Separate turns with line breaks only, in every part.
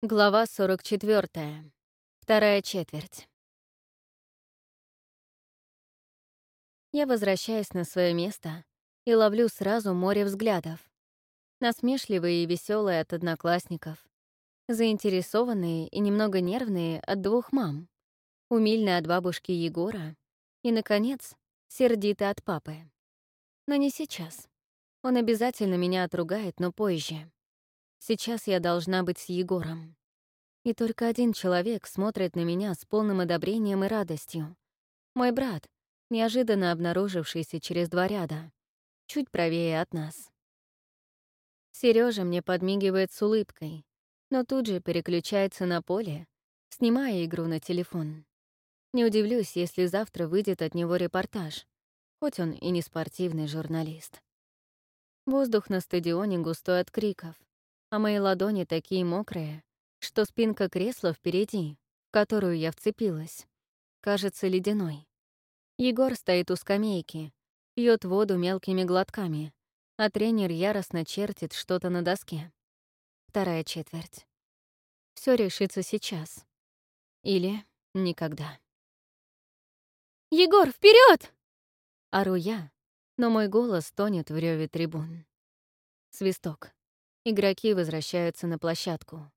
Глава 44. Вторая четверть. Я возвращаюсь на свое место и ловлю сразу море взглядов. Насмешливые и веселые от одноклассников. Заинтересованные и немного нервные от двух мам. Умильные от бабушки Егора. И, наконец, сердитые от папы. Но не сейчас. Он обязательно меня отругает, но позже. Сейчас я должна быть с Егором. И только один человек смотрит на меня с полным одобрением и радостью. Мой брат, неожиданно обнаружившийся через два ряда, чуть правее от нас. Сережа мне подмигивает с улыбкой, но тут же переключается на поле, снимая игру на телефон. Не удивлюсь, если завтра выйдет от него репортаж, хоть он и не спортивный журналист. Воздух на стадионе густой от криков, а мои ладони такие мокрые, что спинка кресла впереди, в которую я вцепилась, кажется ледяной. Егор стоит у скамейки, пьет воду мелкими глотками, а тренер яростно чертит что-то на доске. Вторая четверть. Все решится сейчас. Или никогда. «Егор, вперед! Ору я, но мой голос тонет в реве трибун. Свисток. Игроки возвращаются на площадку.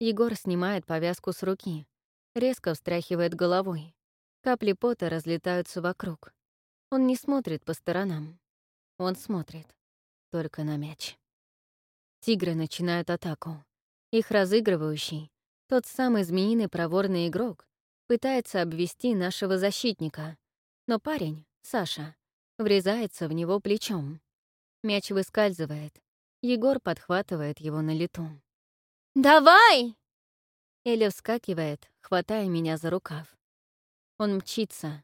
Егор снимает повязку с руки, резко встряхивает головой. Капли пота разлетаются вокруг. Он не смотрит по сторонам. Он смотрит только на мяч. Тигры начинают атаку. Их разыгрывающий, тот самый змеиный проворный игрок, пытается обвести нашего защитника. Но парень, Саша, врезается в него плечом. Мяч выскальзывает. Егор подхватывает его на лету. «Давай!» Эля вскакивает, хватая меня за рукав. Он мчится,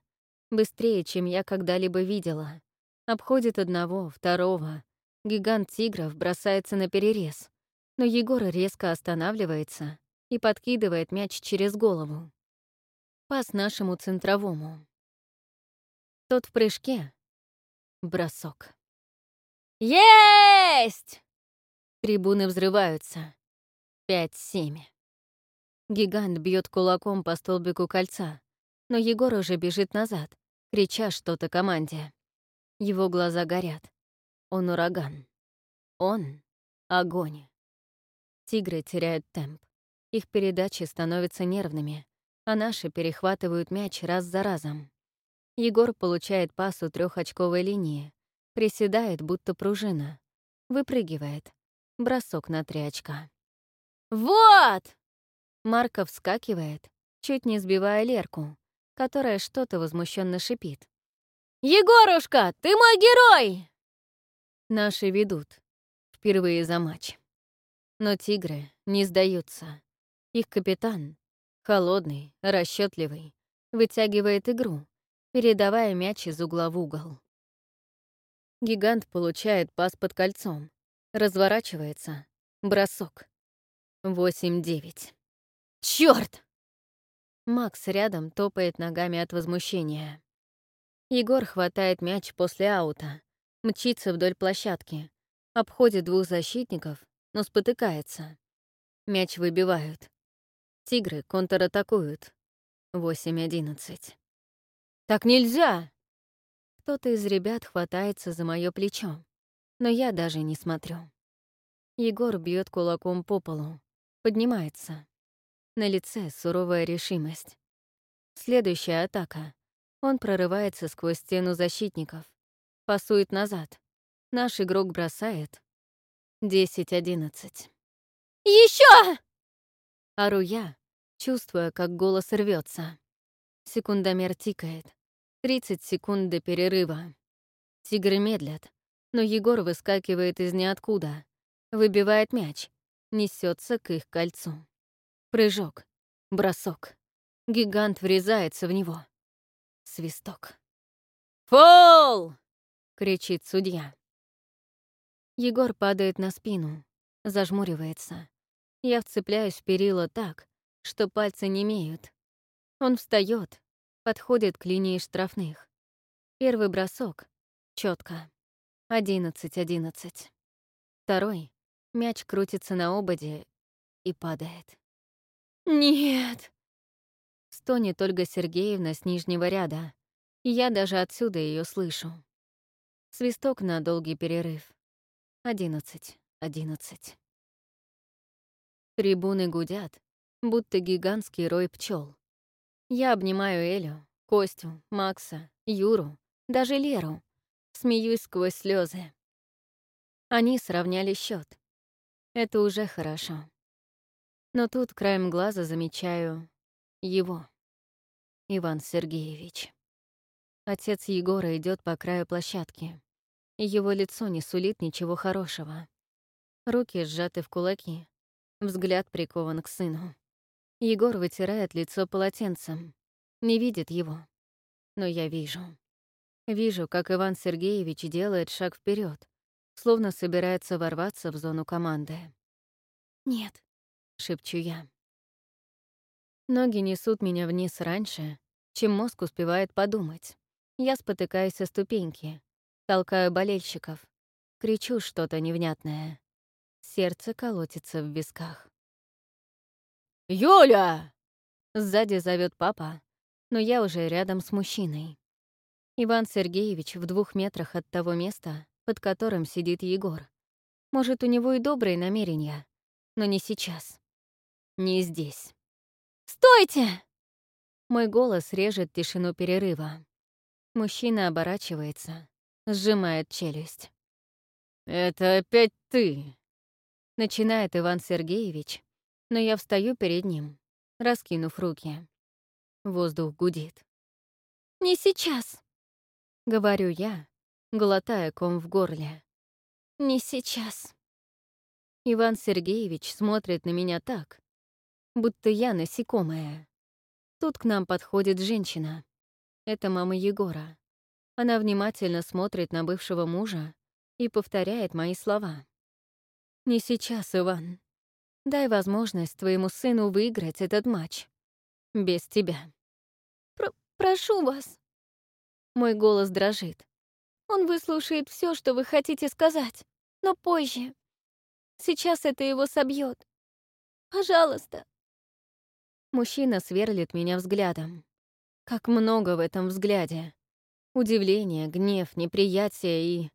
быстрее, чем я когда-либо видела. Обходит одного, второго. Гигант тигров бросается на перерез, но Егор резко останавливается и подкидывает мяч через голову. Пас нашему центровому. Тот в прыжке. Бросок. «Есть!» Трибуны взрываются. Пять-семь. Гигант бьет кулаком по столбику кольца, но Егор уже бежит назад, крича что-то команде. Его глаза горят. Он ураган. Он — огонь. Тигры теряют темп. Их передачи становятся нервными, а наши перехватывают мяч раз за разом. Егор получает пас у трехочковой линии, приседает, будто пружина, выпрыгивает. Бросок на три очка. «Вот!» Марков вскакивает, чуть не сбивая Лерку, которая что-то возмущенно шипит. «Егорушка, ты мой герой!» Наши ведут. Впервые за матч. Но тигры не сдаются. Их капитан, холодный, расчетливый, вытягивает игру, передавая мяч из угла в угол. Гигант получает пас под кольцом, разворачивается, бросок. Восемь-девять. Чёрт! Макс рядом топает ногами от возмущения. Егор хватает мяч после аута, мчится вдоль площадки, обходит двух защитников, но спотыкается. Мяч выбивают. Тигры контратакуют. Восемь-одиннадцать. «Так нельзя!» Кто-то из ребят хватается за моё плечо, но я даже не смотрю. Егор бьет кулаком по полу, Поднимается. На лице суровая решимость. Следующая атака. Он прорывается сквозь стену защитников. Пасует назад. Наш игрок бросает. 10-11. Еще! Ору я, чувствуя, как голос рвется. Секундомер тикает. 30 секунд до перерыва. Тигры медлят, но Егор выскакивает из ниоткуда, выбивает мяч, несется к их кольцу. Прыжок, бросок. Гигант врезается в него. Свисток. «Фол!» — кричит судья. Егор падает на спину, зажмуривается. Я вцепляюсь в перила так, что пальцы не имеют. Он встает, подходит к линии штрафных. Первый бросок — четко. Одиннадцать-одиннадцать. Второй Мяч крутится на ободе и падает. Нет. Стонет Ольга Сергеевна с нижнего ряда, я даже отсюда ее слышу. Свисток на долгий перерыв. Одиннадцать, одиннадцать. Трибуны гудят, будто гигантский рой пчел. Я обнимаю Элю, Костю, Макса, Юру, даже Леру. Смеюсь сквозь слезы. Они сравняли счет. Это уже хорошо. Но тут краем глаза замечаю его. Иван Сергеевич. Отец Егора идет по краю площадки. Его лицо не сулит ничего хорошего. Руки сжаты в кулаки, взгляд прикован к сыну. Егор вытирает лицо полотенцем, не видит его. Но я вижу. Вижу, как Иван Сергеевич делает шаг вперед, словно собирается ворваться в зону команды. «Нет», — шепчу я. Ноги несут меня вниз раньше, чем мозг успевает подумать. Я спотыкаюсь о ступеньки, толкаю болельщиков, кричу что-то невнятное. Сердце колотится в висках. «Юля!» Сзади зовет папа, но я уже рядом с мужчиной. Иван Сергеевич в двух метрах от того места, под которым сидит Егор. Может, у него и добрые намерения, но не сейчас. Не здесь. «Стойте!» Мой голос режет тишину перерыва. Мужчина оборачивается, сжимает челюсть. «Это опять ты!» Начинает Иван Сергеевич, но я встаю перед ним, раскинув руки. Воздух гудит. «Не сейчас!» — говорю я, глотая ком в горле. «Не сейчас!» Иван Сергеевич смотрит на меня так, будто я насекомая. Тут к нам подходит женщина. Это мама Егора. Она внимательно смотрит на бывшего мужа и повторяет мои слова. «Не сейчас, Иван. Дай возможность твоему сыну выиграть этот матч. Без тебя». Пр «Прошу вас». Мой голос дрожит. Он выслушает все, что вы хотите сказать, но позже. Сейчас это его собьет. Пожалуйста. Мужчина сверлит меня взглядом. Как много в этом взгляде. Удивление, гнев, неприятие и...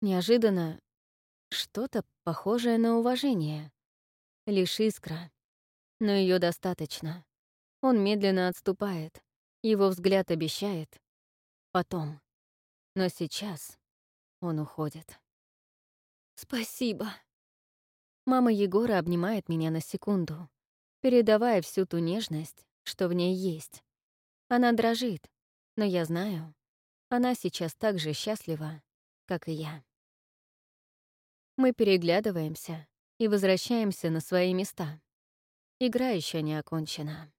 Неожиданно что-то похожее на уважение. Лишь искра. Но ее достаточно. Он медленно отступает. Его взгляд обещает. Потом. Но сейчас он уходит. «Спасибо». Мама Егора обнимает меня на секунду, передавая всю ту нежность, что в ней есть. Она дрожит, но я знаю, она сейчас так же счастлива, как и я. Мы переглядываемся и возвращаемся на свои места. Игра еще не окончена.